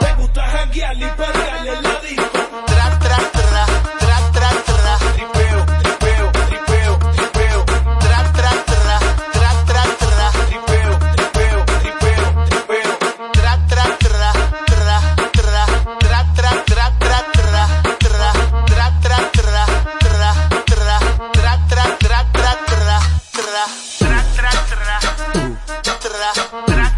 Te gusta janguear y perder Ooh.